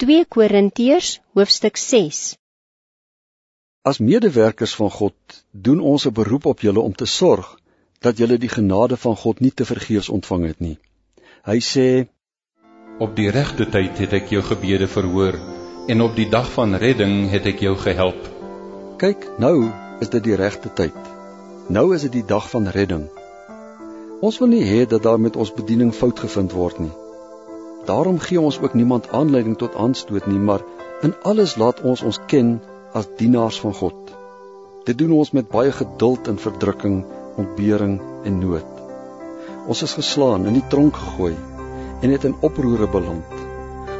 2 Korintiërs hoofstuk 6 As medewerkers van God doen ons 'n beroep op julle om te sorg dat julle die genade van God nie te vergeefs ontvang het nie. Hy sê: Op die regte tyd het ek jou gebede verhoor en op die dag van redding het ek jou gehelp. Kyk, nou is dit die regte tyd. Nou is dit die dag van redding. Ons wil nie hê dat daar met ons bediening fout gevind word nie. Daarom gee ons ook niemand aanleiding tot aanstoot nie, maar in alles laat ons ons ken as dienaars van God. Dit doen ons met baie geduld en verdrukking, ontbering en nood. Ons is geslaan, in die tronk gegooi en het in oproere beland.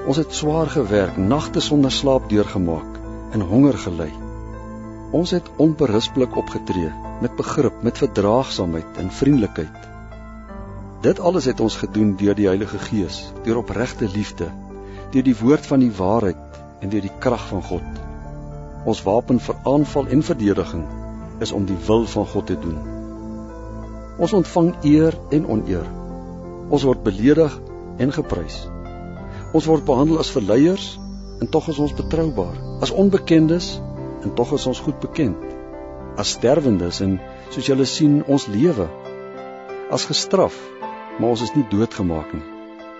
Ons het swaar gewerk, nagte sonder slaap deurgemaak en honger gely. Ons het onberispelik opgetree met begrip, met verdraagsaamheid en vriendelikheid. Dit alles het ons gedoen deur die Heilige Gees, deur opregte liefde, deur die woord van die waarheid en deur die krag van God. Ons wapen vir aanval en verdediging is om die wil van God te doen. Ons ontvang eer en oneer. Ons word beledig en geprys. Ons word behandel as verleiers en tog is ons betroubaar, as onbekendes en tog is ons goed bekend, as sterwendes en soos julle sien ons lewe, as gestraf maar ons is nie doodgemaak nie.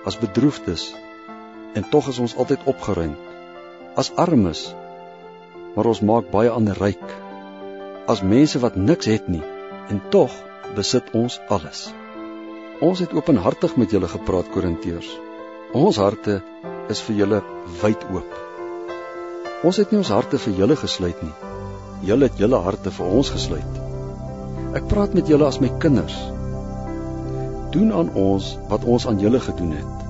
As bedroefdes en tog is ons altyd opgeruim. As armes, maar ons maak baie ander ryk. As mense wat niks het nie en tog besit ons alles. Ons het openhartig met julle gepraat Korintiërs. Ons harte is vir julle wyd oop. Ons het nie ons harte vir julle gesluit nie. Julle het julle harte vir ons gesluit. Ek praat met julle as my kinders doen aan ons wat ons aan julle gedoen het.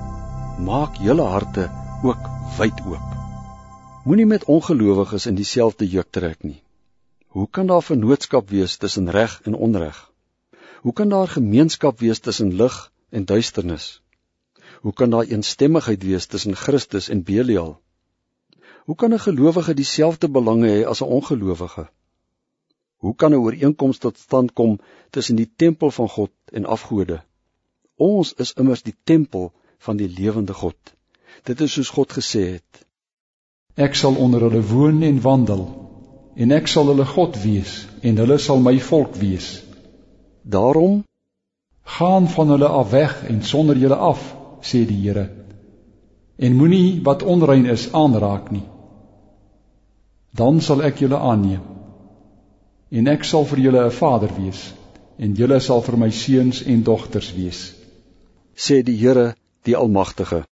Maak julle harte ook wyd oop. Moenie met ongelowiges in dieselfde juk trek nie. Hoe kan daar vennootskap wees tussen reg en onreg? Hoe kan daar gemeenskap wees tussen lig en duisternis? Hoe kan daar eensstemmigheid wees tussen Christus en Belial? Hoe kan 'n gelowige dieselfde belange hê as 'n ongelowige? Hoe kan 'n ooreenkoms tot stand kom tussen die tempel van God en afgode? Ons is immers die tempel van die lewende God. Dit is soos God gesê het. Ek sal onder hulle woon en wandel en ek sal hulle God wees en hulle sal my volk wees. Daarom gaan van hulle af weg en sonder julle af, sê die Here. En moenie wat onrein is aanraak nie. Dan sal ek julle aanneem. En ek sal vir julle 'n vader wees en julle sal vir my seuns en dogters wees sê die Here die Almagtige.